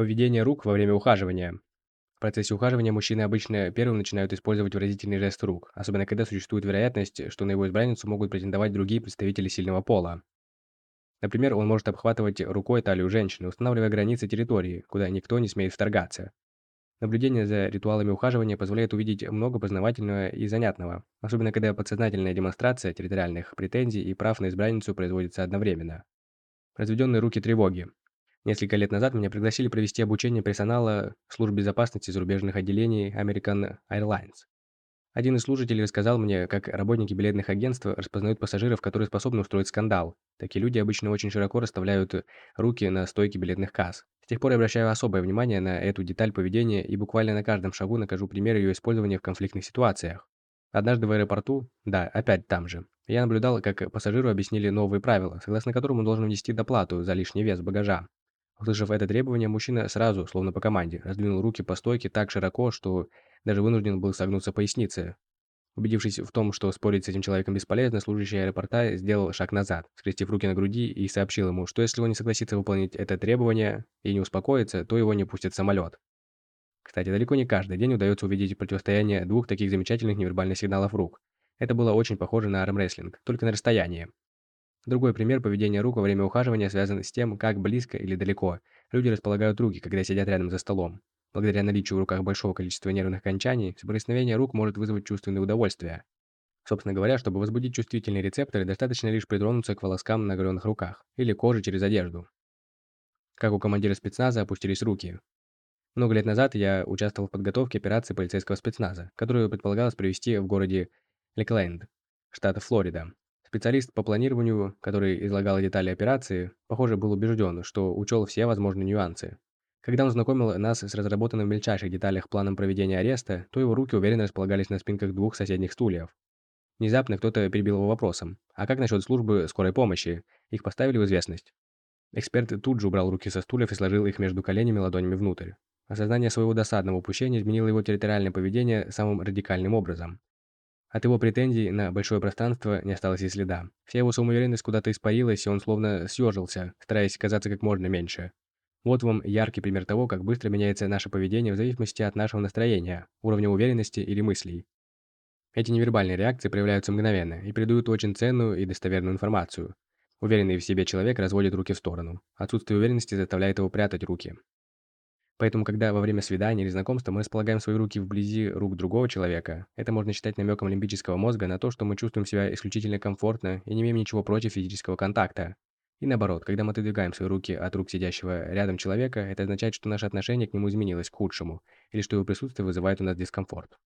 Поведение рук во время ухаживания. В процессе ухаживания мужчины обычно первым начинают использовать выразительный жест рук, особенно когда существует вероятность, что на его избранницу могут претендовать другие представители сильного пола. Например, он может обхватывать рукой талию женщины, устанавливая границы территории, куда никто не смеет вторгаться. Наблюдение за ритуалами ухаживания позволяет увидеть много познавательного и занятного, особенно когда подсознательная демонстрация территориальных претензий и прав на избранницу производится одновременно. Разведенные руки тревоги. Несколько лет назад меня пригласили провести обучение персонала служб безопасности зарубежных отделений American Airlines. Один из служителей рассказал мне, как работники билетных агентств распознают пассажиров, которые способны устроить скандал. Такие люди обычно очень широко расставляют руки на стойке билетных касс. С тех пор я обращаю особое внимание на эту деталь поведения и буквально на каждом шагу накажу пример ее использования в конфликтных ситуациях. Однажды в аэропорту, да, опять там же, я наблюдал, как пассажиру объяснили новые правила, согласно которым он должен внести доплату за лишний вес багажа. Услышав это требование, мужчина сразу, словно по команде, раздвинул руки по стойке так широко, что даже вынужден был согнуться пояснице. Убедившись в том, что спорить с этим человеком бесполезно, служащий аэропорта сделал шаг назад, скрестив руки на груди и сообщил ему, что если он не согласится выполнить это требование и не успокоится, то его не пустят в самолет. Кстати, далеко не каждый день удается увидеть противостояние двух таких замечательных невербальных сигналов рук. Это было очень похоже на армрестлинг, только на расстоянии. Другой пример поведения рук во время ухаживания связан с тем, как близко или далеко люди располагают руки, когда сидят рядом за столом. Благодаря наличию в руках большого количества нервных окончаний, соприкосновение рук может вызвать чувственное удовольствие. Собственно говоря, чтобы возбудить чувствительные рецепторы, достаточно лишь притронуться к волоскам на оголенных руках или коже через одежду. Как у командира спецназа опустились руки. Много лет назад я участвовал в подготовке операции полицейского спецназа, которую предполагалось провести в городе Лекленд, штат Флорида. Специалист по планированию, который излагал детали операции, похоже, был убежден, что учел все возможные нюансы. Когда он знакомил нас с разработанным в мельчайших деталях планом проведения ареста, то его руки уверенно располагались на спинках двух соседних стульев. Внезапно кто-то перебил его вопросом. «А как насчет службы скорой помощи? Их поставили в известность?» Эксперт тут же убрал руки со стульев и сложил их между коленями ладонями внутрь. Осознание своего досадного упущения изменило его территориальное поведение самым радикальным образом. От его претензий на большое пространство не осталось и следа. Вся его самоуверенность куда-то испарилась, и он словно съежился, стараясь казаться как можно меньше. Вот вам яркий пример того, как быстро меняется наше поведение в зависимости от нашего настроения, уровня уверенности или мыслей. Эти невербальные реакции проявляются мгновенно и передают очень ценную и достоверную информацию. Уверенный в себе человек разводит руки в сторону. Отсутствие уверенности заставляет его прятать руки. Поэтому, когда во время свидания или знакомства мы располагаем свои руки вблизи рук другого человека, это можно считать намеком лимбического мозга на то, что мы чувствуем себя исключительно комфортно и не имеем ничего против физического контакта. И наоборот, когда мы отодвигаем свои руки от рук сидящего рядом человека, это означает, что наше отношение к нему изменилось к худшему, или что его присутствие вызывает у нас дискомфорт.